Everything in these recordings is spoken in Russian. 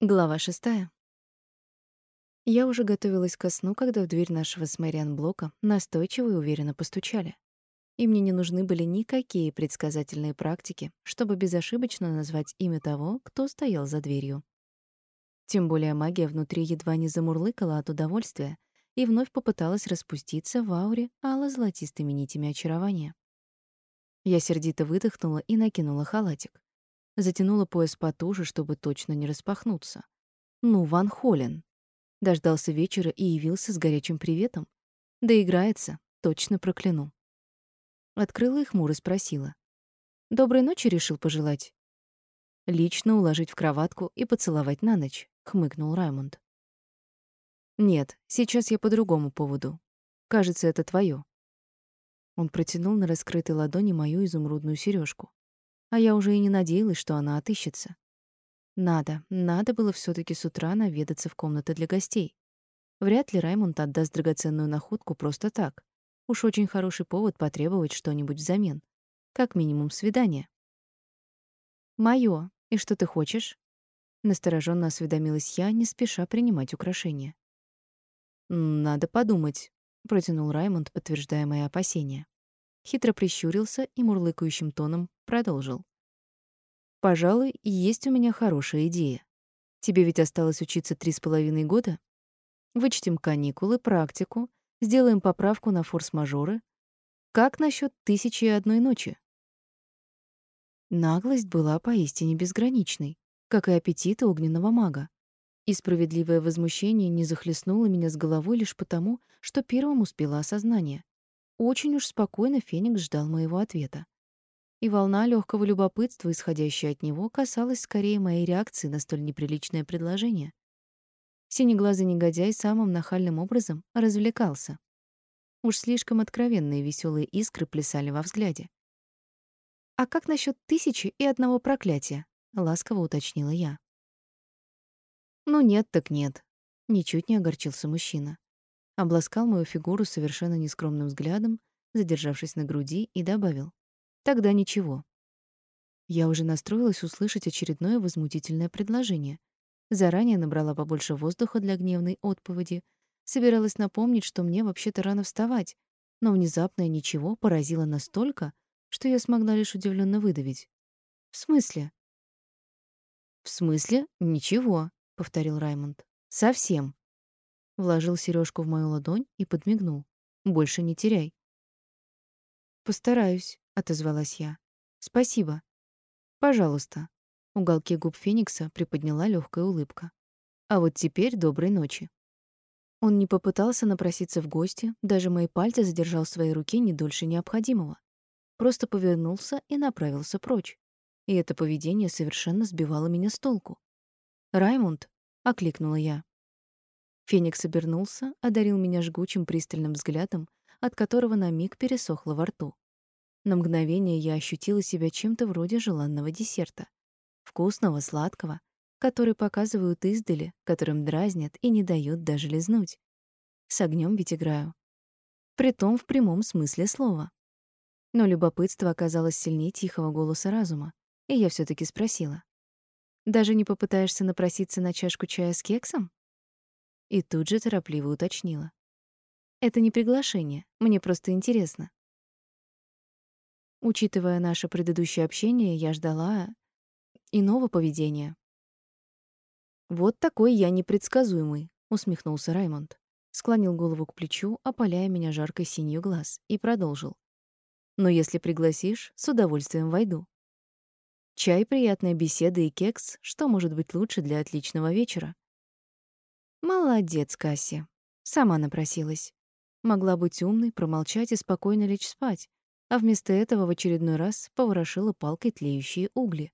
Глава шестая. Я уже готовилась ко сну, когда в дверь нашего с Мэриан блока настойчиво и уверенно постучали. И мне не нужны были никакие предсказательные практики, чтобы безошибочно назвать имя того, кто стоял за дверью. Тем более магия внутри едва не замурлыкала от удовольствия и вновь попыталась распуститься в ауре ало-золотистыми нитями очарования. Я сердито выдохнула и накинула халатик. Затянула пояс потуже, чтобы точно не распахнуться. Ну, Ван Холен. Дождался вечера и явился с горячим приветом. Да играется, точно прокляну. Открыла и хмуро спросила. «Доброй ночи решил пожелать?» «Лично уложить в кроватку и поцеловать на ночь», — хмыкнул Раймонд. «Нет, сейчас я по другому поводу. Кажется, это твоё». Он протянул на раскрытой ладони мою изумрудную сережку а я уже и не надеялась, что она отыщется. Надо, надо было все таки с утра наведаться в комнаты для гостей. Вряд ли Раймонд отдаст драгоценную находку просто так. Уж очень хороший повод потребовать что-нибудь взамен. Как минимум свидание. Моё. И что ты хочешь? Настороженно осведомилась я, не спеша принимать украшения. Надо подумать, протянул Раймонд, подтверждая мои опасения хитро прищурился и мурлыкающим тоном продолжил. «Пожалуй, есть у меня хорошая идея. Тебе ведь осталось учиться три с половиной года? Вычтем каникулы, практику, сделаем поправку на форс-мажоры. Как насчет тысячи и одной ночи?» Наглость была поистине безграничной, как и аппетит огненного мага. И справедливое возмущение не захлестнуло меня с головой лишь потому, что первым успело осознание. Очень уж спокойно Феникс ждал моего ответа. И волна легкого любопытства, исходящая от него, касалась скорее моей реакции на столь неприличное предложение. Синеглазый негодяй самым нахальным образом развлекался. Уж слишком откровенные веселые искры плясали во взгляде. «А как насчет тысячи и одного проклятия?» — ласково уточнила я. «Ну нет так нет», — ничуть не огорчился мужчина обласкал мою фигуру совершенно нескромным взглядом, задержавшись на груди, и добавил: "Тогда ничего". Я уже настроилась услышать очередное возмутительное предложение. Заранее набрала побольше воздуха для гневной отповеди, собиралась напомнить, что мне вообще-то рано вставать, но внезапное ничего поразило настолько, что я смогла лишь удивленно выдавить: "В смысле?" "В смысле? Ничего", повторил Раймонд. "Совсем" вложил сережку в мою ладонь и подмигнул. Больше не теряй. Постараюсь, отозвалась я. Спасибо. Пожалуйста. Уголки губ Феникса приподняла легкая улыбка. А вот теперь доброй ночи. Он не попытался напроситься в гости, даже мои пальцы задержал в своей руке не дольше необходимого. Просто повернулся и направился прочь. И это поведение совершенно сбивало меня с толку. «Раймонд!» — окликнула я. Феникс обернулся, одарил меня жгучим пристальным взглядом, от которого на миг пересохло во рту. На мгновение я ощутила себя чем-то вроде желанного десерта. Вкусного, сладкого, который показывают издали, которым дразнят и не дают даже лизнуть. С огнем ведь играю. Притом в прямом смысле слова. Но любопытство оказалось сильнее тихого голоса разума, и я все таки спросила. «Даже не попытаешься напроситься на чашку чая с кексом?» И тут же торопливо уточнила. «Это не приглашение, мне просто интересно». Учитывая наше предыдущее общение, я ждала иного поведения. «Вот такой я непредсказуемый», — усмехнулся Раймонд. Склонил голову к плечу, опаляя меня жаркой синью глаз, и продолжил. «Но если пригласишь, с удовольствием войду. Чай, приятная беседа и кекс, что может быть лучше для отличного вечера?» Молодец, Касси. Сама напросилась. Могла быть умной, промолчать и спокойно лечь спать, а вместо этого в очередной раз поворошила палкой тлеющие угли.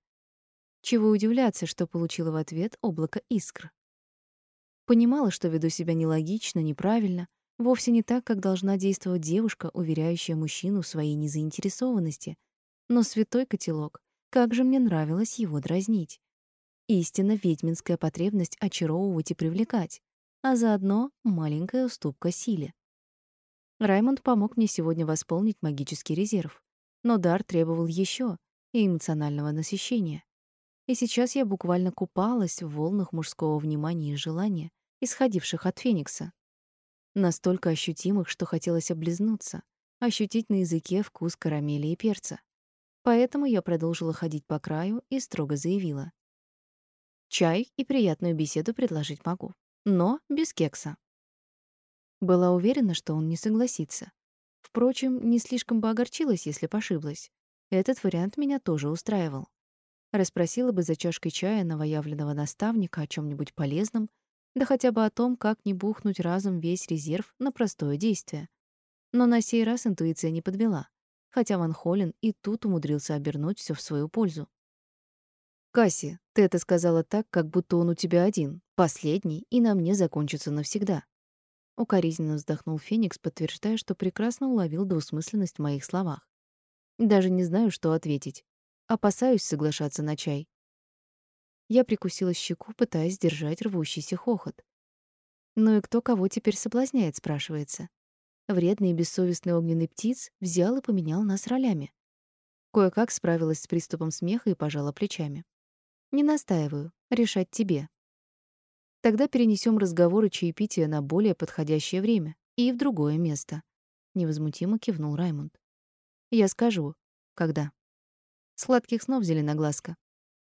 Чего удивляться, что получила в ответ облако искр. Понимала, что веду себя нелогично, неправильно, вовсе не так, как должна действовать девушка, уверяющая мужчину в своей незаинтересованности. Но святой котелок, как же мне нравилось его дразнить. Истинно ведьминская потребность очаровывать и привлекать, а заодно маленькая уступка силе. Раймонд помог мне сегодня восполнить магический резерв, но дар требовал еще и эмоционального насыщения. И сейчас я буквально купалась в волнах мужского внимания и желания, исходивших от Феникса. Настолько ощутимых, что хотелось облизнуться, ощутить на языке вкус карамели и перца. Поэтому я продолжила ходить по краю и строго заявила: "Чай и приятную беседу предложить могу, но без кекса". Была уверена, что он не согласится. Впрочем, не слишком бы огорчилась, если пошиблась. Этот вариант меня тоже устраивал. Расспросила бы за чашкой чая новоявленного наставника о чем нибудь полезном, да хотя бы о том, как не бухнуть разом весь резерв на простое действие. Но на сей раз интуиция не подвела, хотя Ван Холлен и тут умудрился обернуть все в свою пользу. «Касси, ты это сказала так, как будто он у тебя один, последний, и на мне закончится навсегда». Укоризненно вздохнул Феникс, подтверждая, что прекрасно уловил двусмысленность в моих словах. Даже не знаю, что ответить. Опасаюсь соглашаться на чай. Я прикусила щеку, пытаясь сдержать рвущийся хохот. Ну и кто кого теперь соблазняет, спрашивается. Вредный и бессовестный огненный птиц взял и поменял нас ролями. Кое-как справилась с приступом смеха и пожала плечами. Не настаиваю, решать тебе. Тогда перенесем разговор и чаепитие на более подходящее время и в другое место. Невозмутимо кивнул Раймонд. Я скажу, когда. Сладких снов, зеленоглазка.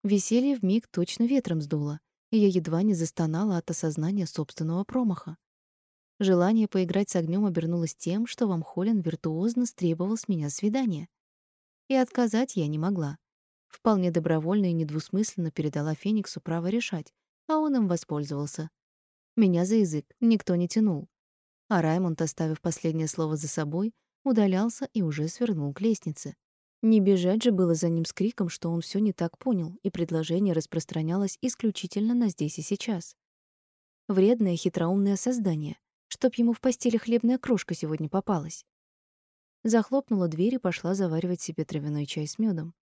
Веселье вмиг точно ветром сдуло, и я едва не застонала от осознания собственного промаха. Желание поиграть с огнем обернулось тем, что вам Холлин виртуозно стребовал с меня свидания. И отказать я не могла. Вполне добровольно и недвусмысленно передала Фениксу право решать, а он им воспользовался. Меня за язык никто не тянул. А Раймонд, оставив последнее слово за собой, удалялся и уже свернул к лестнице. Не бежать же было за ним с криком, что он все не так понял, и предложение распространялось исключительно на здесь и сейчас. Вредное, хитроумное создание, чтоб ему в постели хлебная крошка сегодня попалась. Захлопнула дверь и пошла заваривать себе травяной чай с медом.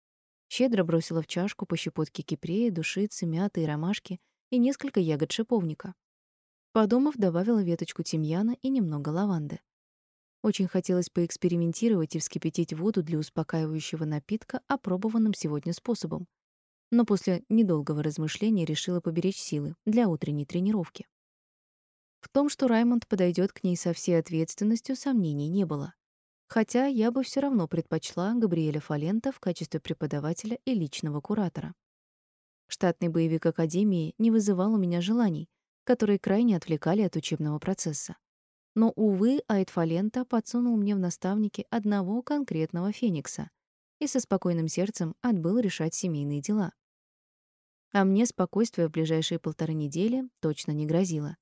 Щедро бросила в чашку по щепотке кипрея, душицы, мяты и ромашки и несколько ягод шиповника. Подумав, добавила веточку тимьяна и немного лаванды. Очень хотелось поэкспериментировать и вскипятить воду для успокаивающего напитка опробованным сегодня способом. Но после недолгого размышления решила поберечь силы для утренней тренировки. В том, что Раймонд подойдет к ней со всей ответственностью, сомнений не было. Хотя я бы все равно предпочла Габриэля Фалента в качестве преподавателя и личного куратора. Штатный боевик Академии не вызывал у меня желаний, которые крайне отвлекали от учебного процесса. Но, увы, Айтфалента подсунул мне в наставники одного конкретного Феникса и со спокойным сердцем отбыл решать семейные дела. А мне спокойствие в ближайшие полторы недели точно не грозило.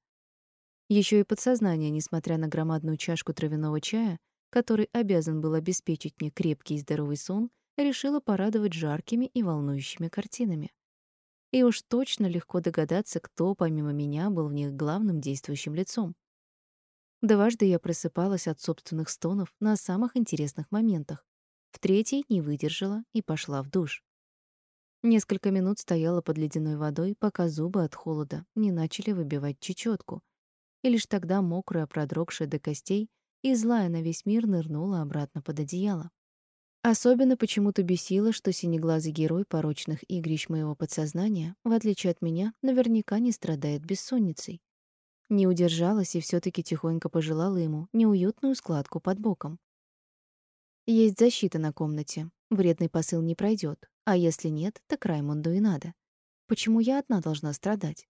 Еще и подсознание, несмотря на громадную чашку травяного чая, который обязан был обеспечить мне крепкий и здоровый сон, решило порадовать жаркими и волнующими картинами. И уж точно легко догадаться, кто помимо меня был в них главным действующим лицом. Дважды я просыпалась от собственных стонов на самых интересных моментах. В третий не выдержала и пошла в душ. Несколько минут стояла под ледяной водой, пока зубы от холода не начали выбивать чечётку. И лишь тогда мокрая, продрогшая до костей и злая на весь мир нырнула обратно под одеяло. Особенно почему-то бесило, что синеглазый герой порочных игрищ моего подсознания, в отличие от меня, наверняка не страдает бессонницей. Не удержалась и все таки тихонько пожелала ему неуютную складку под боком. Есть защита на комнате. Вредный посыл не пройдет, а если нет, так Раймонду и надо. Почему я одна должна страдать?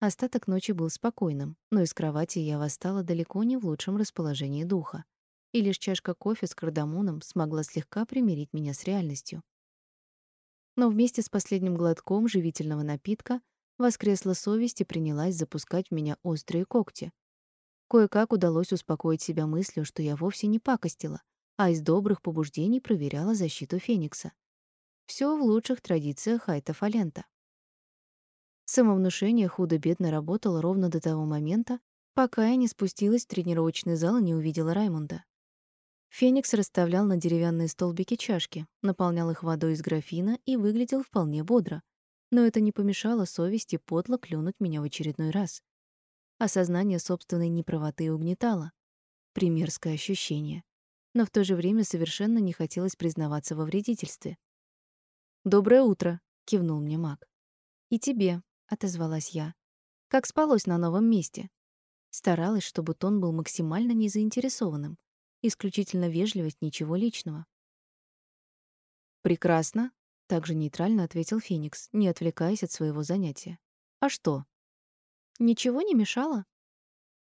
Остаток ночи был спокойным, но из кровати я восстала далеко не в лучшем расположении духа и лишь чашка кофе с кардамоном смогла слегка примирить меня с реальностью. Но вместе с последним глотком живительного напитка воскресла совесть и принялась запускать в меня острые когти. Кое-как удалось успокоить себя мыслью, что я вовсе не пакостила, а из добрых побуждений проверяла защиту Феникса. Все в лучших традициях Хайта Фалента. Самовнушение худо-бедно работало ровно до того момента, пока я не спустилась в тренировочный зал и не увидела Раймонда. Феникс расставлял на деревянные столбики чашки, наполнял их водой из графина и выглядел вполне бодро. Но это не помешало совести подло клюнуть меня в очередной раз. Осознание собственной неправоты угнетало. Примерское ощущение. Но в то же время совершенно не хотелось признаваться во вредительстве. «Доброе утро», — кивнул мне маг. И тебе, отозвалась я. Как спалось на новом месте? Старалась, чтобы тон был максимально незаинтересованным. Исключительно вежливость, ничего личного. Прекрасно, также нейтрально ответил Феникс, не отвлекаясь от своего занятия. А что? Ничего не мешало?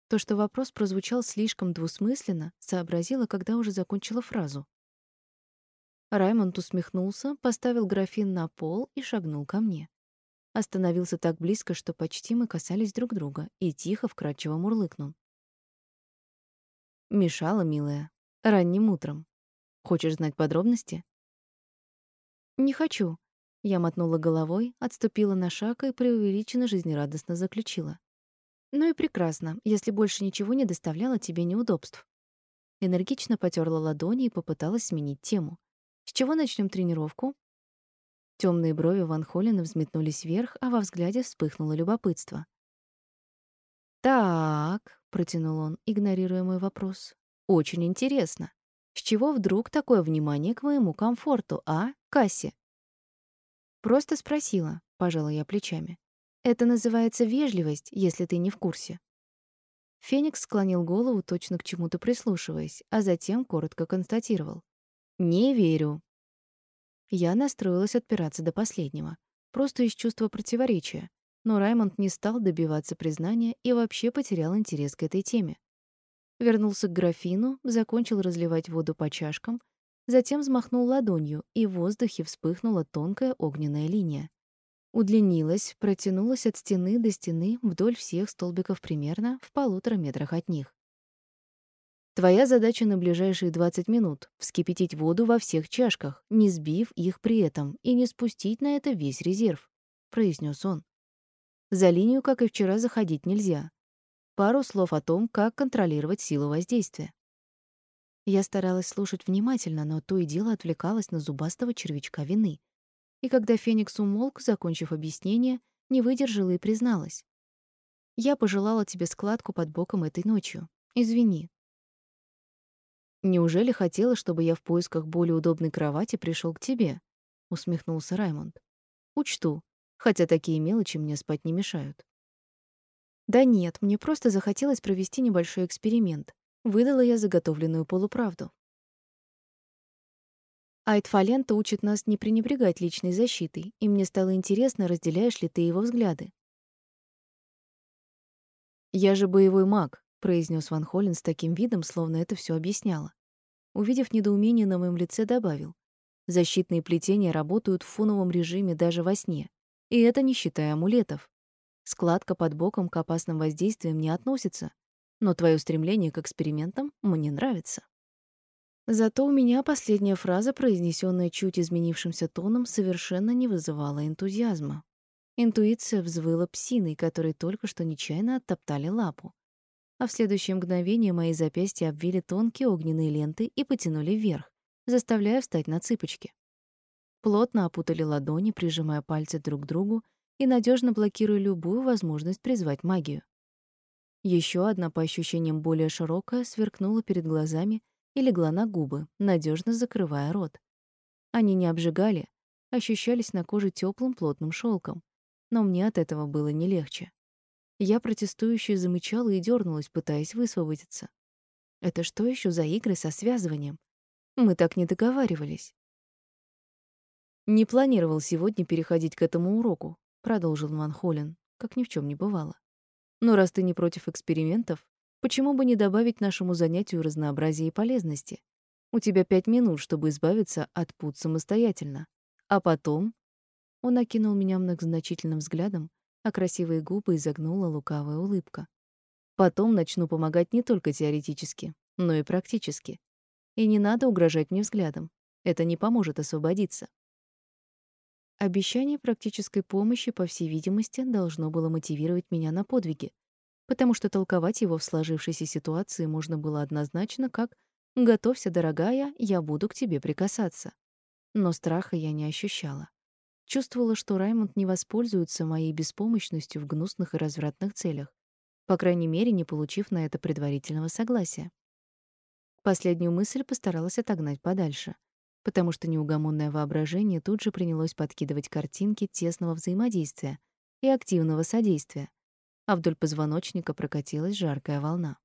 То, что вопрос прозвучал слишком двусмысленно, сообразила, когда уже закончила фразу. Раймонд усмехнулся, поставил графин на пол и шагнул ко мне. Остановился так близко, что почти мы касались друг друга, и тихо, вкрадчиво мурлыкнул. «Мешала, милая. Ранним утром. Хочешь знать подробности?» «Не хочу». Я мотнула головой, отступила на шаг и преувеличенно жизнерадостно заключила. «Ну и прекрасно, если больше ничего не доставляло тебе неудобств». Энергично потерла ладони и попыталась сменить тему. «С чего начнем тренировку?» Темные брови Ван Холлина взметнулись вверх, а во взгляде вспыхнуло любопытство. «Так», — протянул он, игнорируя мой вопрос, — «очень интересно. С чего вдруг такое внимание к моему комфорту, а, Касси?» «Просто спросила», — пожала я плечами. «Это называется вежливость, если ты не в курсе». Феникс склонил голову, точно к чему-то прислушиваясь, а затем коротко констатировал. «Не верю. Я настроилась отпираться до последнего, просто из чувства противоречия, но Раймонд не стал добиваться признания и вообще потерял интерес к этой теме. Вернулся к графину, закончил разливать воду по чашкам, затем взмахнул ладонью, и в воздухе вспыхнула тонкая огненная линия. Удлинилась, протянулась от стены до стены вдоль всех столбиков примерно в полутора метрах от них. Твоя задача на ближайшие 20 минут — вскипятить воду во всех чашках, не сбив их при этом и не спустить на это весь резерв», — произнес он. «За линию, как и вчера, заходить нельзя. Пару слов о том, как контролировать силу воздействия». Я старалась слушать внимательно, но то и дело отвлекалась на зубастого червячка вины. И когда Феникс умолк, закончив объяснение, не выдержала и призналась. «Я пожелала тебе складку под боком этой ночью. Извини, Неужели хотела, чтобы я в поисках более удобной кровати пришел к тебе? усмехнулся Раймонд. Учту, хотя такие мелочи мне спать не мешают. Да нет, мне просто захотелось провести небольшой эксперимент. Выдала я заготовленную полуправду. Айтфалента учит нас не пренебрегать личной защитой, и мне стало интересно, разделяешь ли ты его взгляды. «Я же боевой маг», — произнес Ван Холлен с таким видом, словно это все объясняло. Увидев недоумение на моем лице, добавил. Защитные плетения работают в фоновом режиме даже во сне. И это не считая амулетов. Складка под боком к опасным воздействиям не относится, но твое стремление к экспериментам мне нравится. Зато у меня последняя фраза, произнесенная чуть изменившимся тоном, совершенно не вызывала энтузиазма. Интуиция взвыла псиной, которой только что нечаянно оттоптали лапу а в следующее мгновение мои запястья обвили тонкие огненные ленты и потянули вверх, заставляя встать на цыпочки. Плотно опутали ладони, прижимая пальцы друг к другу и надежно блокируя любую возможность призвать магию. Еще одна, по ощущениям более широкая, сверкнула перед глазами и легла на губы, надежно закрывая рот. Они не обжигали, ощущались на коже теплым плотным шелком, но мне от этого было не легче. Я протестующе замычала и дернулась, пытаясь высвободиться. Это что еще за игры со связыванием? Мы так не договаривались. Не планировал сегодня переходить к этому уроку, продолжил Ван Холлен, как ни в чем не бывало. Но раз ты не против экспериментов, почему бы не добавить нашему занятию разнообразия и полезности? У тебя пять минут, чтобы избавиться от пут самостоятельно. А потом он окинул меня многозначительным взглядом, а красивые губы изогнула лукавая улыбка. Потом начну помогать не только теоретически, но и практически. И не надо угрожать мне взглядом. Это не поможет освободиться. Обещание практической помощи, по всей видимости, должно было мотивировать меня на подвиги, потому что толковать его в сложившейся ситуации можно было однозначно как «Готовься, дорогая, я буду к тебе прикасаться». Но страха я не ощущала. Чувствовала, что Раймонд не воспользуется моей беспомощностью в гнусных и развратных целях, по крайней мере, не получив на это предварительного согласия. Последнюю мысль постаралась отогнать подальше. Потому что неугомонное воображение тут же принялось подкидывать картинки тесного взаимодействия и активного содействия, а вдоль позвоночника прокатилась жаркая волна.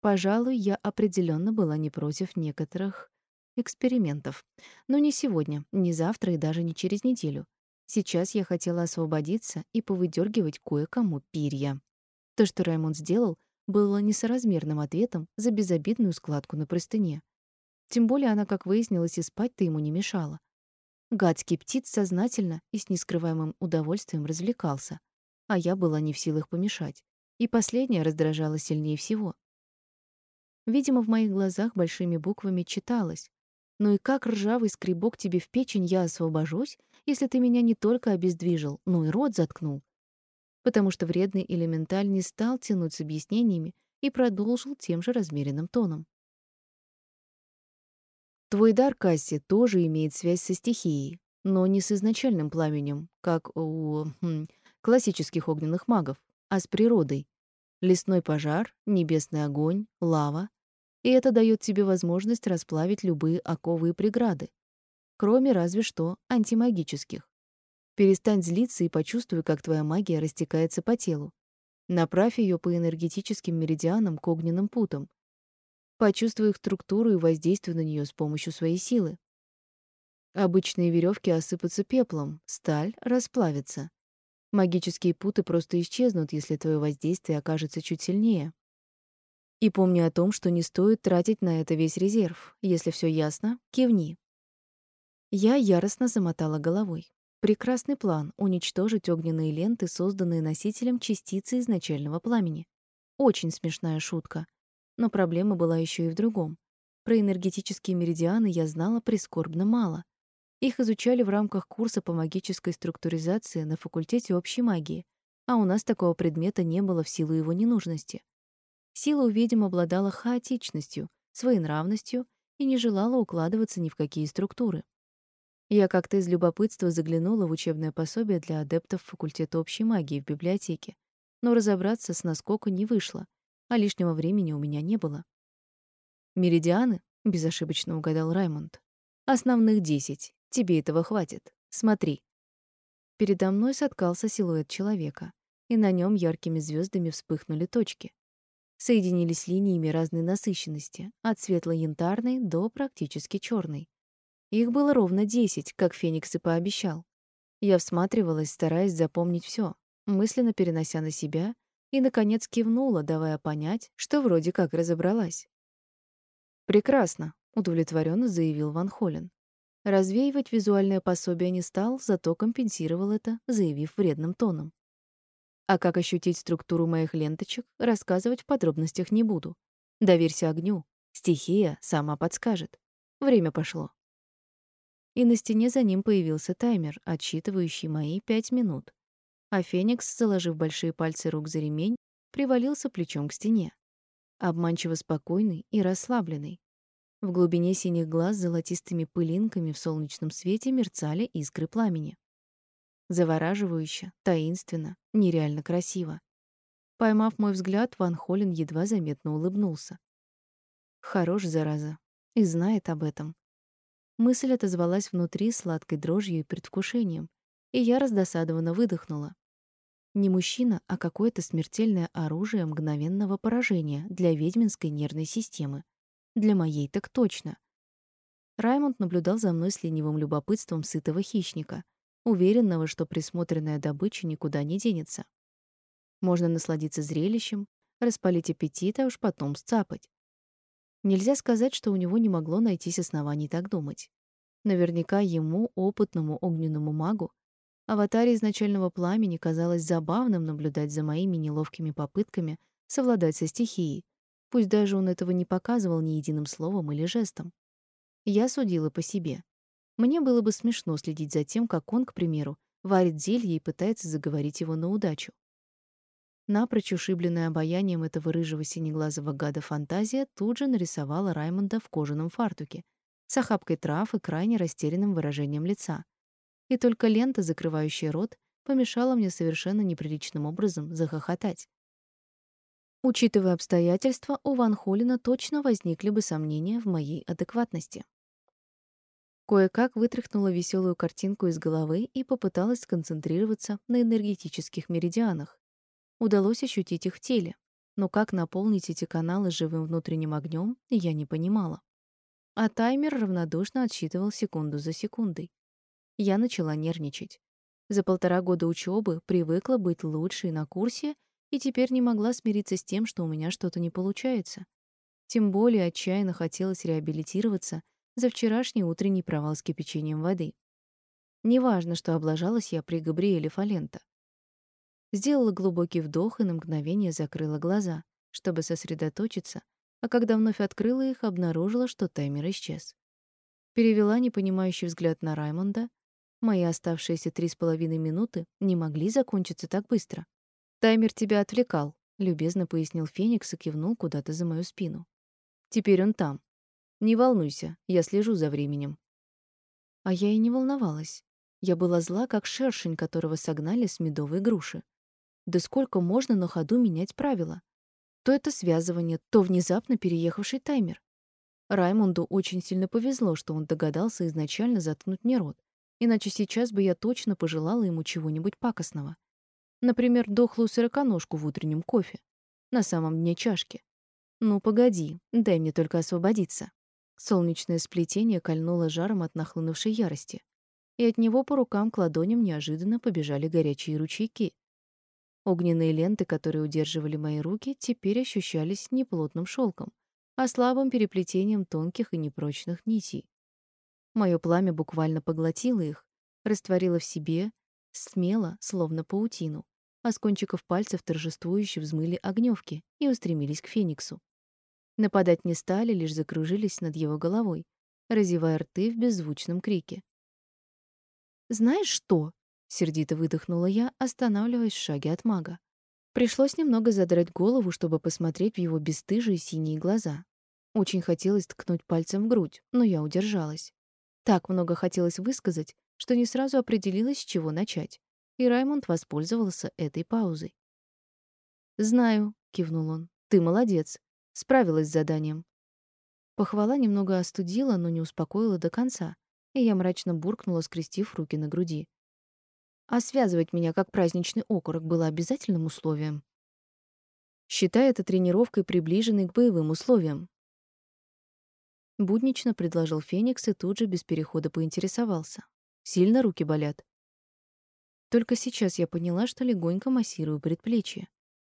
Пожалуй, я определенно была не против некоторых экспериментов. Но не сегодня, не завтра и даже не через неделю. Сейчас я хотела освободиться и повыдергивать кое-кому перья. То, что Раймонд сделал, было несоразмерным ответом за безобидную складку на простыне. Тем более она, как выяснилось, и спать-то ему не мешала. Гадский птиц сознательно и с нескрываемым удовольствием развлекался, а я была не в силах помешать. И последнее раздражало сильнее всего. Видимо, в моих глазах большими буквами читалось: "Ну и как ржавый скребок тебе в печень я освобожусь, если ты меня не только обездвижил, но и рот заткнул?" Потому что вредный элементаль не стал тянуть с объяснениями и продолжил тем же размеренным тоном. Твой дар, Касси, тоже имеет связь со стихией, но не с изначальным пламенем, как у хм, классических огненных магов, а с природой. Лесной пожар, небесный огонь, лава. И это дает тебе возможность расплавить любые оковы и преграды, кроме разве что антимагических. Перестань злиться и почувствуй, как твоя магия растекается по телу. Направь ее по энергетическим меридианам к огненным путам. Почувствуй их структуру и воздействуй на нее с помощью своей силы. Обычные веревки осыпутся пеплом, сталь расплавится. Магические путы просто исчезнут, если твое воздействие окажется чуть сильнее. И помни о том, что не стоит тратить на это весь резерв. Если все ясно, кивни. Я яростно замотала головой. Прекрасный план уничтожить огненные ленты, созданные носителем частицы изначального пламени. Очень смешная шутка. Но проблема была еще и в другом. Про энергетические меридианы я знала прискорбно мало. Их изучали в рамках курса по магической структуризации на факультете общей магии, а у нас такого предмета не было в силу его ненужности. Сила у обладала хаотичностью, своенравностью и не желала укладываться ни в какие структуры. Я как-то из любопытства заглянула в учебное пособие для адептов факультета общей магии в библиотеке, но разобраться с наскоку не вышло, а лишнего времени у меня не было. «Меридианы?» — безошибочно угадал Раймонд. «Основных десять. Тебе этого хватит. Смотри. Передо мной соткался силуэт человека, и на нем яркими звездами вспыхнули точки. Соединились линиями разной насыщенности, от светло-янтарной до практически черной. Их было ровно десять, как Феникс и пообещал. Я всматривалась, стараясь запомнить все, мысленно перенося на себя, и, наконец, кивнула, давая понять, что вроде как разобралась. «Прекрасно», — удовлетворенно заявил Ван Холлен. Развеивать визуальное пособие не стал, зато компенсировал это, заявив вредным тоном. А как ощутить структуру моих ленточек, рассказывать в подробностях не буду. Доверься огню. Стихия сама подскажет. Время пошло. И на стене за ним появился таймер, отсчитывающий мои пять минут. А Феникс, заложив большие пальцы рук за ремень, привалился плечом к стене. Обманчиво спокойный и расслабленный. В глубине синих глаз золотистыми пылинками в солнечном свете мерцали искры пламени. Завораживающе, таинственно, нереально красиво. Поймав мой взгляд, Ван Холлен едва заметно улыбнулся. Хорош, зараза, и знает об этом. Мысль отозвалась внутри сладкой дрожью и предвкушением, и я раздосадованно выдохнула. Не мужчина, а какое-то смертельное оружие мгновенного поражения для ведьминской нервной системы. Для моей так точно. Раймонд наблюдал за мной с ленивым любопытством сытого хищника, уверенного, что присмотренная добыча никуда не денется. Можно насладиться зрелищем, распалить аппетит, а уж потом сцапать. Нельзя сказать, что у него не могло найтись оснований так думать. Наверняка ему, опытному огненному магу, аватаре изначального пламени казалось забавным наблюдать за моими неловкими попытками совладать со стихией, Пусть даже он этого не показывал ни единым словом или жестом. Я судила по себе. Мне было бы смешно следить за тем, как он, к примеру, варит зелье и пытается заговорить его на удачу. Напрочь ушибленная обаянием этого рыжего синеглазого гада фантазия тут же нарисовала Раймонда в кожаном фартуке, с охапкой трав и крайне растерянным выражением лица. И только лента, закрывающая рот, помешала мне совершенно неприличным образом захохотать. Учитывая обстоятельства, у Ван Холлина точно возникли бы сомнения в моей адекватности. Кое-как вытряхнула веселую картинку из головы и попыталась сконцентрироваться на энергетических меридианах. Удалось ощутить их в теле, но как наполнить эти каналы живым внутренним огнем, я не понимала. А таймер равнодушно отсчитывал секунду за секундой. Я начала нервничать. За полтора года учебы привыкла быть лучшей на курсе и теперь не могла смириться с тем, что у меня что-то не получается. Тем более отчаянно хотелось реабилитироваться за вчерашний утренний провал с кипячением воды. Неважно, что облажалась я при Габриэле Фалента. Сделала глубокий вдох и на мгновение закрыла глаза, чтобы сосредоточиться, а когда вновь открыла их, обнаружила, что таймер исчез. Перевела непонимающий взгляд на Раймонда. Мои оставшиеся три с половиной минуты не могли закончиться так быстро. «Таймер тебя отвлекал», — любезно пояснил Феникс и кивнул куда-то за мою спину. «Теперь он там. Не волнуйся, я слежу за временем». А я и не волновалась. Я была зла, как шершень, которого согнали с медовой груши. Да сколько можно на ходу менять правила? То это связывание, то внезапно переехавший таймер. Раймонду очень сильно повезло, что он догадался изначально заткнуть мне рот, иначе сейчас бы я точно пожелала ему чего-нибудь пакостного. Например, дохлую сороконожку в утреннем кофе. На самом дне чашки. Ну, погоди, дай мне только освободиться. Солнечное сплетение кольнуло жаром от нахлынувшей ярости, и от него по рукам к ладоням неожиданно побежали горячие ручейки. Огненные ленты, которые удерживали мои руки, теперь ощущались не плотным шелком, а слабым переплетением тонких и непрочных нитей. Мое пламя буквально поглотило их, растворило в себе, смело, словно паутину, а с кончиков пальцев торжествующе взмыли огневки и устремились к Фениксу. Нападать не стали, лишь закружились над его головой, разевая рты в беззвучном крике. «Знаешь что?» — сердито выдохнула я, останавливаясь в шаге от мага. Пришлось немного задрать голову, чтобы посмотреть в его бесстыжие синие глаза. Очень хотелось ткнуть пальцем в грудь, но я удержалась. Так много хотелось высказать, что не сразу определилась, с чего начать. И Раймонд воспользовался этой паузой. «Знаю», — кивнул он, — «ты молодец. Справилась с заданием». Похвала немного остудила, но не успокоила до конца, и я мрачно буркнула, скрестив руки на груди. А связывать меня как праздничный окорок было обязательным условием. Считай это тренировкой, приближенной к боевым условиям. Буднично предложил Феникс и тут же без перехода поинтересовался. Сильно руки болят? Только сейчас я поняла, что легонько массирую предплечье.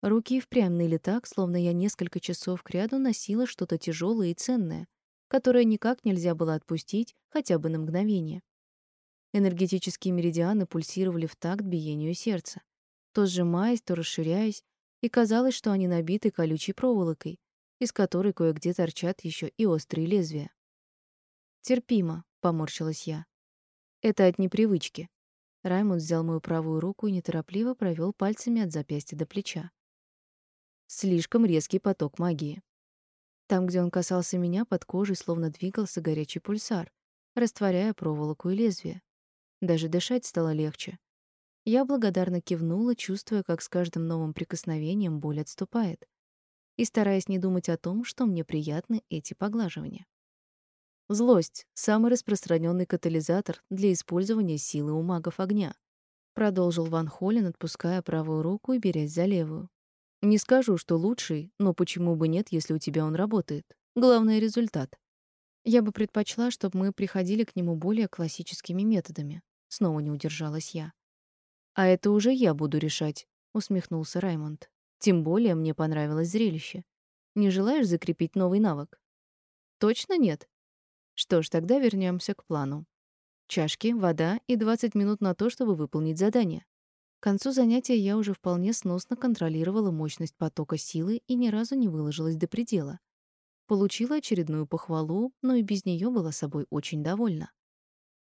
Руки впрямь ныли так, словно я несколько часов кряду носила что-то тяжелое и ценное, которое никак нельзя было отпустить хотя бы на мгновение. Энергетические меридианы пульсировали в такт биению сердца, то сжимаясь, то расширяясь, и казалось, что они набиты колючей проволокой, из которой кое-где торчат еще и острые лезвия. «Терпимо», — поморщилась я. «Это от непривычки». Раймонд взял мою правую руку и неторопливо провел пальцами от запястья до плеча. Слишком резкий поток магии. Там, где он касался меня, под кожей словно двигался горячий пульсар, растворяя проволоку и лезвие. Даже дышать стало легче. Я благодарно кивнула, чувствуя, как с каждым новым прикосновением боль отступает, и стараясь не думать о том, что мне приятны эти поглаживания. Злость — самый распространенный катализатор для использования силы у магов огня, продолжил Ван Холлен, отпуская правую руку и берясь за левую. Не скажу, что лучший, но почему бы нет, если у тебя он работает? Главное — результат. Я бы предпочла, чтобы мы приходили к нему более классическими методами. Снова не удержалась я. А это уже я буду решать, усмехнулся Раймонд. Тем более мне понравилось зрелище. Не желаешь закрепить новый навык? Точно нет. Что ж, тогда вернемся к плану. Чашки, вода и 20 минут на то, чтобы выполнить задание. К концу занятия я уже вполне сносно контролировала мощность потока силы и ни разу не выложилась до предела. Получила очередную похвалу, но и без нее была собой очень довольна.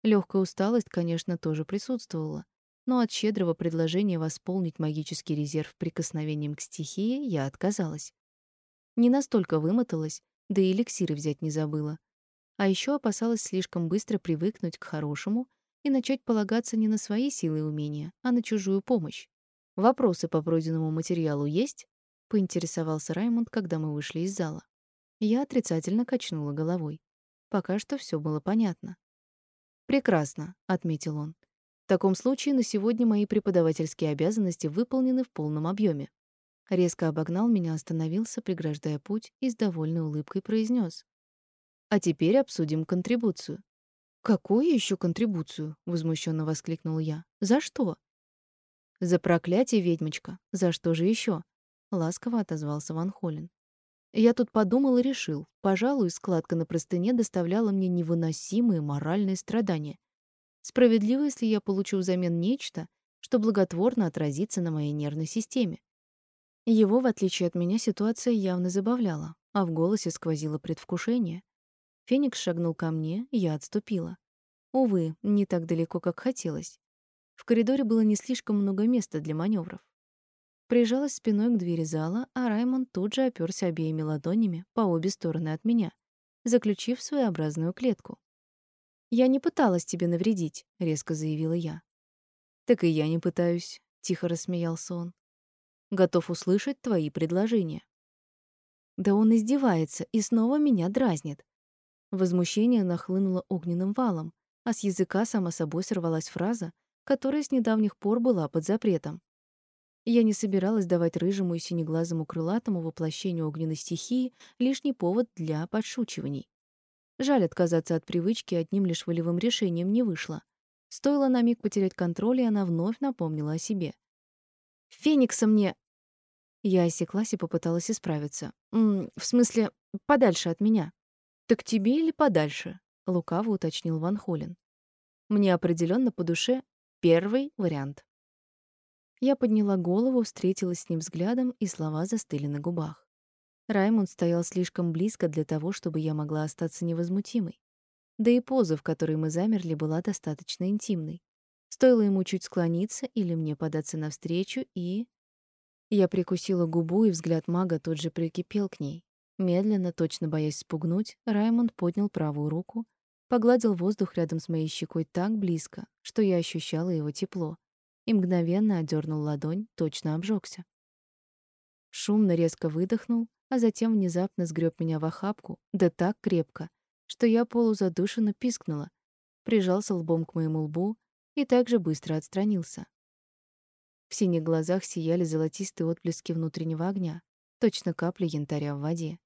Легкая усталость, конечно, тоже присутствовала, но от щедрого предложения восполнить магический резерв прикосновением к стихии я отказалась. Не настолько вымоталась, да и эликсиры взять не забыла. А еще опасалась слишком быстро привыкнуть к хорошему и начать полагаться не на свои силы и умения, а на чужую помощь. «Вопросы по пройденному материалу есть?» — поинтересовался Раймонд, когда мы вышли из зала. Я отрицательно качнула головой. Пока что все было понятно. Прекрасно, отметил он. В таком случае на сегодня мои преподавательские обязанности выполнены в полном объеме. Резко обогнал меня, остановился, преграждая путь, и с довольной улыбкой произнес: "А теперь обсудим контрибуцию". "Какую еще контрибуцию?" возмущенно воскликнул я. "За что?" "За проклятие, ведьмочка. За что же еще? ласково отозвался Ван Холлен. Я тут подумал и решил, пожалуй, складка на простыне доставляла мне невыносимые моральные страдания. Справедливо, если я получу взамен нечто, что благотворно отразится на моей нервной системе. Его, в отличие от меня, ситуация явно забавляла, а в голосе сквозило предвкушение. Феникс шагнул ко мне, я отступила. Увы, не так далеко, как хотелось. В коридоре было не слишком много места для маневров. Прижалась спиной к двери зала, а Раймонд тут же оперся обеими ладонями по обе стороны от меня, заключив своеобразную клетку. «Я не пыталась тебе навредить», — резко заявила я. «Так и я не пытаюсь», — тихо рассмеялся он. Готов услышать твои предложения. Да он издевается и снова меня дразнит. Возмущение нахлынуло огненным валом, а с языка сама собой сорвалась фраза, которая с недавних пор была под запретом. Я не собиралась давать рыжему и синеглазому крылатому воплощению огненной стихии лишний повод для подшучиваний. Жаль отказаться от привычки одним лишь волевым решением не вышло. Стоило на миг потерять контроль, и она вновь напомнила о себе. Феникса мне...» Я осеклась и попыталась исправиться. «М в смысле, подальше от меня». «Так тебе или подальше?» — лукаво уточнил Ван Холлен. «Мне определенно по душе первый вариант». Я подняла голову, встретилась с ним взглядом, и слова застыли на губах. Раймонд стоял слишком близко для того, чтобы я могла остаться невозмутимой. Да и поза, в которой мы замерли, была достаточно интимной. Стоило ему чуть склониться или мне податься навстречу, и... Я прикусила губу, и взгляд мага тут же прикипел к ней. Медленно, точно боясь спугнуть, Раймонд поднял правую руку, погладил воздух рядом с моей щекой так близко, что я ощущала его тепло, и мгновенно отдернул ладонь, точно обжегся. Шумно резко выдохнул, а затем внезапно сгреб меня в охапку, да так крепко, что я полузадушенно пискнула, прижался лбом к моему лбу, и также быстро отстранился. В синих глазах сияли золотистые отблески внутреннего огня, точно капли янтаря в воде.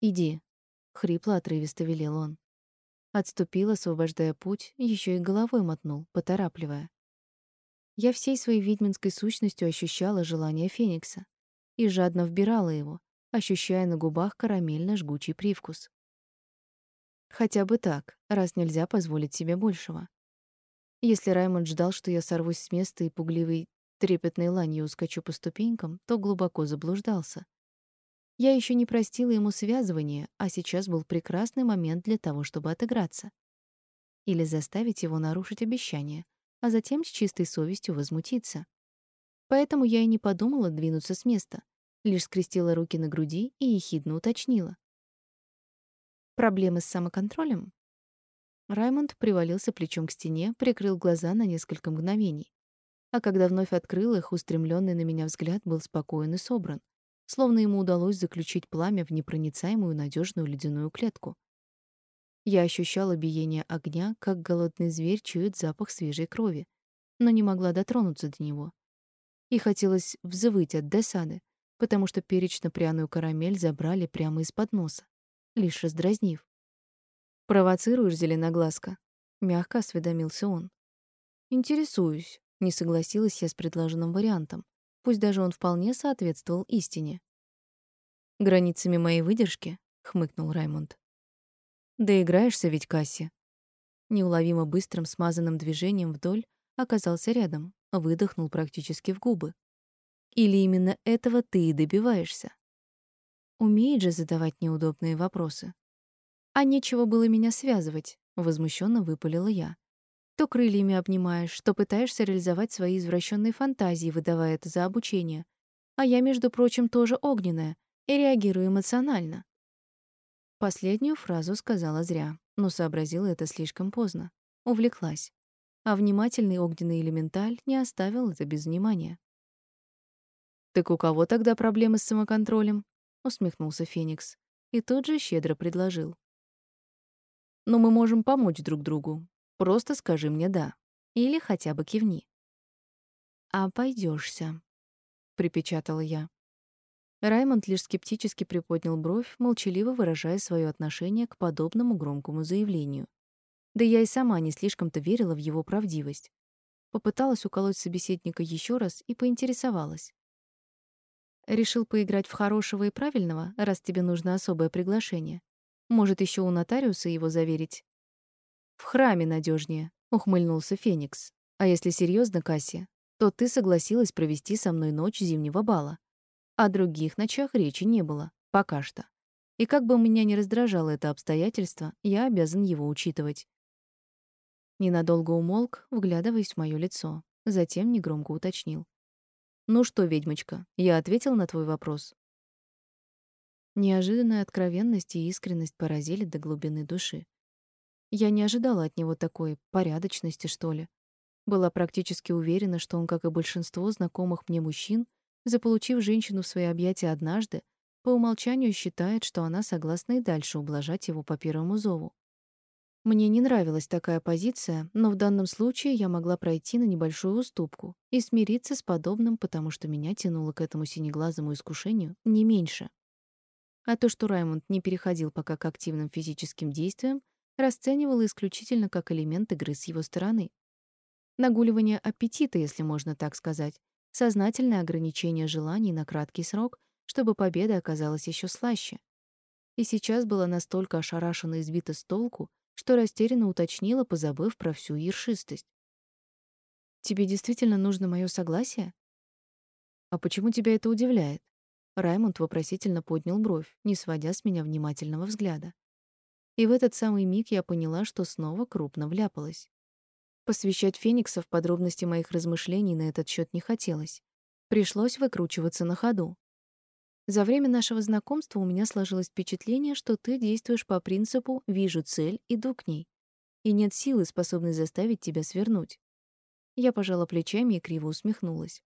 «Иди», — хрипло отрывисто велел он. Отступил, освобождая путь, еще и головой мотнул, поторапливая. Я всей своей ведьминской сущностью ощущала желание Феникса и жадно вбирала его, ощущая на губах карамельно-жгучий привкус. Хотя бы так, раз нельзя позволить себе большего. Если Раймонд ждал, что я сорвусь с места и пугливой трепетной ланью ускочу по ступенькам, то глубоко заблуждался. Я еще не простила ему связывание, а сейчас был прекрасный момент для того, чтобы отыграться. Или заставить его нарушить обещание, а затем с чистой совестью возмутиться. Поэтому я и не подумала двинуться с места, лишь скрестила руки на груди и ехидно уточнила. Проблемы с самоконтролем? Раймонд привалился плечом к стене, прикрыл глаза на несколько мгновений. А когда вновь открыл их, устремленный на меня взгляд был спокоен и собран, словно ему удалось заключить пламя в непроницаемую надежную ледяную клетку. Я ощущала биение огня, как голодный зверь чует запах свежей крови, но не могла дотронуться до него. И хотелось взвыть от досады, потому что перечно-пряную карамель забрали прямо из-под носа, лишь раздразнив. «Провоцируешь, зеленоглазка?» — мягко осведомился он. «Интересуюсь», — не согласилась я с предложенным вариантом, пусть даже он вполне соответствовал истине. «Границами моей выдержки?» — хмыкнул Раймонд. «Да играешься ведь, Касси». Неуловимо быстрым смазанным движением вдоль оказался рядом, выдохнул практически в губы. «Или именно этого ты и добиваешься?» Умеет же задавать неудобные вопросы. А нечего было меня связывать, возмущенно выпалила я. То крыльями обнимаешь, то пытаешься реализовать свои извращенные фантазии, выдавая это за обучение. А я, между прочим, тоже огненная и реагирую эмоционально. Последнюю фразу сказала зря, но сообразила это слишком поздно. Увлеклась. А внимательный огненный элементаль не оставил это без внимания. «Так у кого тогда проблемы с самоконтролем?» — усмехнулся Феникс. И тут же щедро предложил. Но мы можем помочь друг другу. Просто скажи мне «да». Или хотя бы кивни. «Обойдёшься», — припечатала я. Раймонд лишь скептически приподнял бровь, молчаливо выражая свое отношение к подобному громкому заявлению. Да я и сама не слишком-то верила в его правдивость. Попыталась уколоть собеседника еще раз и поинтересовалась. Решил поиграть в хорошего и правильного, раз тебе нужно особое приглашение. Может, еще у нотариуса его заверить? В храме надежнее, ухмыльнулся Феникс. А если серьезно, Кассия, то ты согласилась провести со мной ночь зимнего бала. О других ночах речи не было. Пока что. И как бы меня ни раздражало это обстоятельство, я обязан его учитывать. Ненадолго умолк, вглядываясь в моё лицо. Затем негромко уточнил. «Ну что, ведьмочка, я ответил на твой вопрос?» Неожиданная откровенность и искренность поразили до глубины души. Я не ожидала от него такой порядочности, что ли. Была практически уверена, что он, как и большинство знакомых мне мужчин, заполучив женщину в свои объятия однажды, по умолчанию считает, что она согласна и дальше ублажать его по первому зову. Мне не нравилась такая позиция, но в данном случае я могла пройти на небольшую уступку и смириться с подобным, потому что меня тянуло к этому синеглазому искушению не меньше. А то, что Раймонд не переходил пока к активным физическим действиям, расценивала исключительно как элемент игры с его стороны. Нагуливание аппетита, если можно так сказать, сознательное ограничение желаний на краткий срок, чтобы победа оказалась еще слаще. И сейчас была настолько ошарашена и сбита с толку, что растерянно уточнила, позабыв про всю ершистость. «Тебе действительно нужно мое согласие?» «А почему тебя это удивляет?» Раймонд вопросительно поднял бровь, не сводя с меня внимательного взгляда. И в этот самый миг я поняла, что снова крупно вляпалась. Посвящать Феникса в подробности моих размышлений на этот счет не хотелось. Пришлось выкручиваться на ходу. За время нашего знакомства у меня сложилось впечатление, что ты действуешь по принципу «вижу цель, иду к ней». И нет силы, способной заставить тебя свернуть. Я пожала плечами и криво усмехнулась.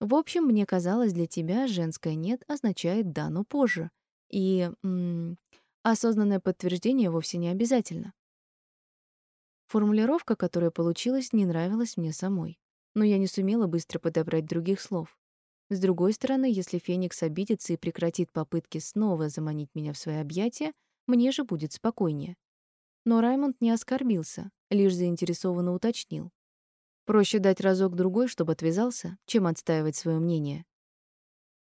В общем, мне казалось, для тебя женское «нет» означает «да, но позже». И м -м, осознанное подтверждение вовсе не обязательно. Формулировка, которая получилась, не нравилась мне самой, но я не сумела быстро подобрать других слов. С другой стороны, если Феникс обидится и прекратит попытки снова заманить меня в свои объятия, мне же будет спокойнее. Но Раймонд не оскорбился, лишь заинтересованно уточнил. Проще дать разок-другой, чтобы отвязался, чем отстаивать свое мнение.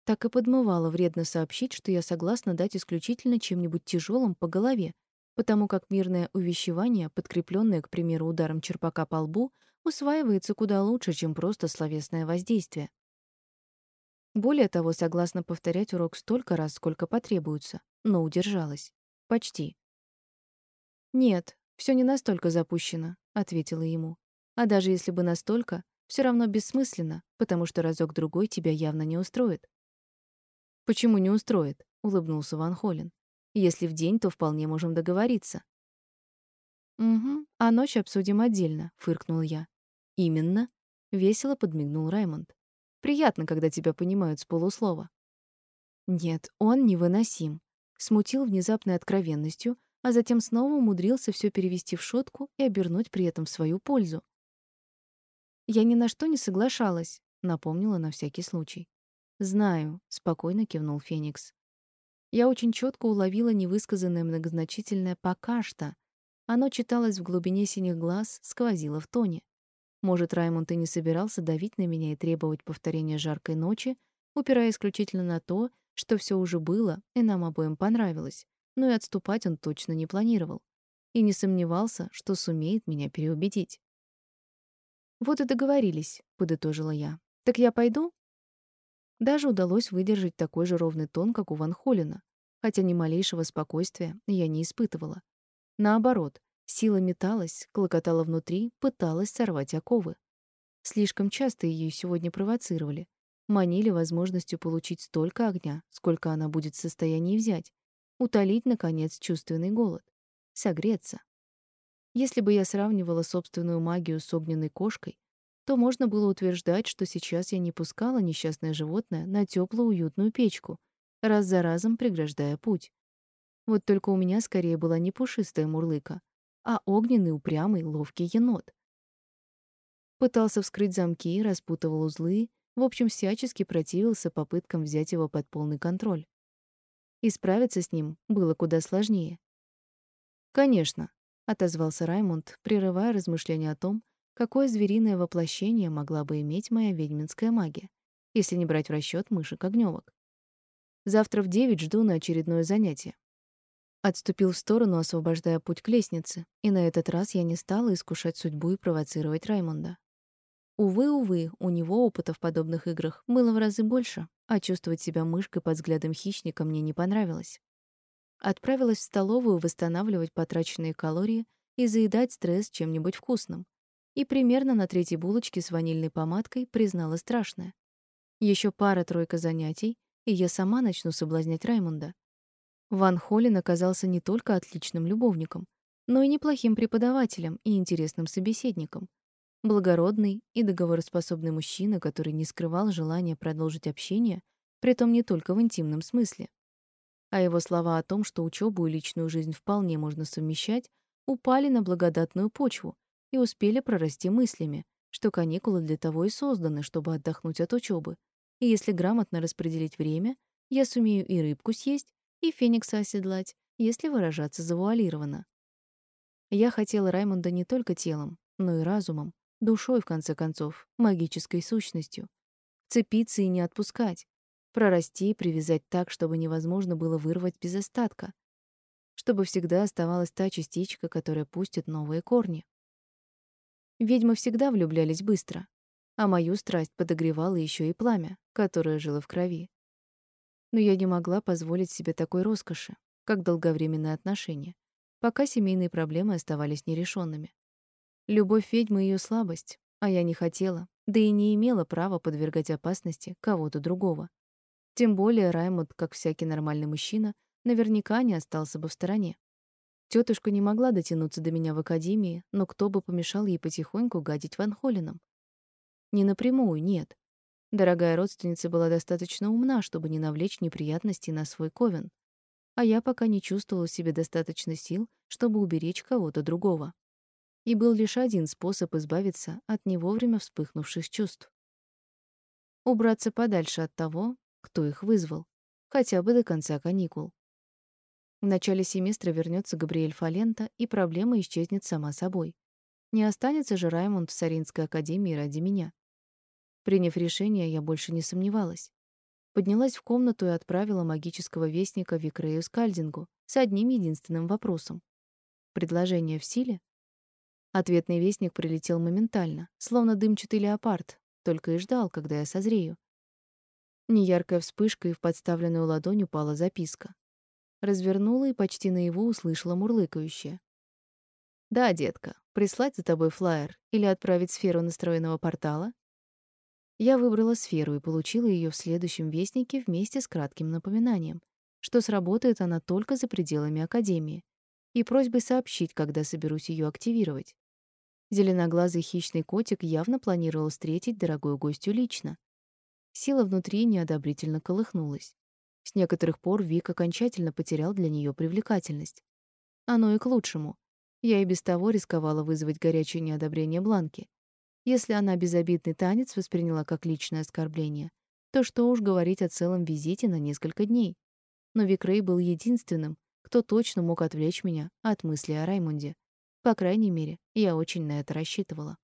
Так и подмывало вредно сообщить, что я согласна дать исключительно чем-нибудь тяжелым по голове, потому как мирное увещевание, подкрепленное, к примеру, ударом черпака по лбу, усваивается куда лучше, чем просто словесное воздействие. Более того, согласна повторять урок столько раз, сколько потребуется, но удержалась. Почти. «Нет, все не настолько запущено», — ответила ему. «А даже если бы настолько, все равно бессмысленно, потому что разок-другой тебя явно не устроит». «Почему не устроит?» — улыбнулся Ван Холлен. Если в день, то вполне можем договориться. Угу, а ночь обсудим отдельно, фыркнул я. Именно, весело подмигнул Раймонд. Приятно, когда тебя понимают с полуслова. Нет, он невыносим. Смутил внезапной откровенностью, а затем снова умудрился все перевести в шутку и обернуть при этом в свою пользу. Я ни на что не соглашалась, напомнила на всякий случай. Знаю, спокойно кивнул Феникс. Я очень четко уловила невысказанное многозначительное «пока что». Оно читалось в глубине синих глаз, сквозило в тоне. Может, Раймонд и не собирался давить на меня и требовать повторения жаркой ночи, упирая исключительно на то, что все уже было и нам обоим понравилось, но и отступать он точно не планировал. И не сомневался, что сумеет меня переубедить. «Вот и договорились», — подытожила я. «Так я пойду?» Даже удалось выдержать такой же ровный тон, как у Ван Холлина, хотя ни малейшего спокойствия я не испытывала. Наоборот, сила металась, клокотала внутри, пыталась сорвать оковы. Слишком часто ее сегодня провоцировали, манили возможностью получить столько огня, сколько она будет в состоянии взять, утолить, наконец, чувственный голод, согреться. Если бы я сравнивала собственную магию с огненной кошкой, то можно было утверждать, что сейчас я не пускала несчастное животное на теплую уютную печку, раз за разом преграждая путь. Вот только у меня скорее была не пушистая мурлыка, а огненный, упрямый, ловкий енот. Пытался вскрыть замки, распутывал узлы, в общем, всячески противился попыткам взять его под полный контроль. И справиться с ним было куда сложнее. «Конечно», — отозвался Раймонд, прерывая размышления о том, какое звериное воплощение могла бы иметь моя ведьминская магия, если не брать в расчет мышек огнёвок. Завтра в девять жду на очередное занятие. Отступил в сторону, освобождая путь к лестнице, и на этот раз я не стала искушать судьбу и провоцировать Раймонда. Увы, увы, у него опыта в подобных играх было в разы больше, а чувствовать себя мышкой под взглядом хищника мне не понравилось. Отправилась в столовую восстанавливать потраченные калории и заедать стресс чем-нибудь вкусным. И примерно на третьей булочке с ванильной помадкой признала страшное. Еще пара-тройка занятий, и я сама начну соблазнять Раймонда. Ван Холлин оказался не только отличным любовником, но и неплохим преподавателем и интересным собеседником. Благородный и договороспособный мужчина, который не скрывал желания продолжить общение, притом не только в интимном смысле. А его слова о том, что учебу и личную жизнь вполне можно совмещать, упали на благодатную почву и успели прорасти мыслями, что каникулы для того и созданы, чтобы отдохнуть от учебы. И если грамотно распределить время, я сумею и рыбку съесть, и феникса оседлать, если выражаться завуалированно. Я хотела Раймонда не только телом, но и разумом, душой, в конце концов, магической сущностью. Цепиться и не отпускать, прорасти и привязать так, чтобы невозможно было вырвать без остатка, чтобы всегда оставалась та частичка, которая пустит новые корни. Ведьмы всегда влюблялись быстро, а мою страсть подогревало еще и пламя, которое жило в крови но я не могла позволить себе такой роскоши, как долговременные отношения, пока семейные проблемы оставались нерешенными. Любовь ведьмы — ее слабость, а я не хотела, да и не имела права подвергать опасности кого-то другого. Тем более Раймонд, как всякий нормальный мужчина, наверняка не остался бы в стороне. Тетушка не могла дотянуться до меня в академии, но кто бы помешал ей потихоньку гадить Ван Холлином? Не напрямую, нет. Дорогая родственница была достаточно умна, чтобы не навлечь неприятностей на свой ковен. А я пока не чувствовала в себе достаточно сил, чтобы уберечь кого-то другого. И был лишь один способ избавиться от не вовремя вспыхнувших чувств. Убраться подальше от того, кто их вызвал, хотя бы до конца каникул. В начале семестра вернется Габриэль Фалента, и проблема исчезнет сама собой. Не останется же Раймонд в Саринской академии ради меня. Приняв решение, я больше не сомневалась. Поднялась в комнату и отправила магического вестника Викрею Скальдингу с одним единственным вопросом. «Предложение в силе?» Ответный вестник прилетел моментально, словно дымчатый леопард, только и ждал, когда я созрею. Неяркая вспышка, и в подставленную ладонь упала записка. Развернула и почти наяву услышала мурлыкающее. «Да, детка, прислать за тобой флаер или отправить сферу настроенного портала?» Я выбрала сферу и получила ее в следующем вестнике вместе с кратким напоминанием, что сработает она только за пределами академии, и просьбой сообщить, когда соберусь ее активировать. Зеленоглазый хищный котик явно планировал встретить дорогую гостью лично. Сила внутри неодобрительно колыхнулась. С некоторых пор Вик окончательно потерял для нее привлекательность. Оно и к лучшему. Я и без того рисковала вызвать горячее неодобрение Бланки. Если она безобидный танец восприняла как личное оскорбление, то что уж говорить о целом визите на несколько дней. Но Викрей был единственным, кто точно мог отвлечь меня от мысли о Раймонде. По крайней мере, я очень на это рассчитывала.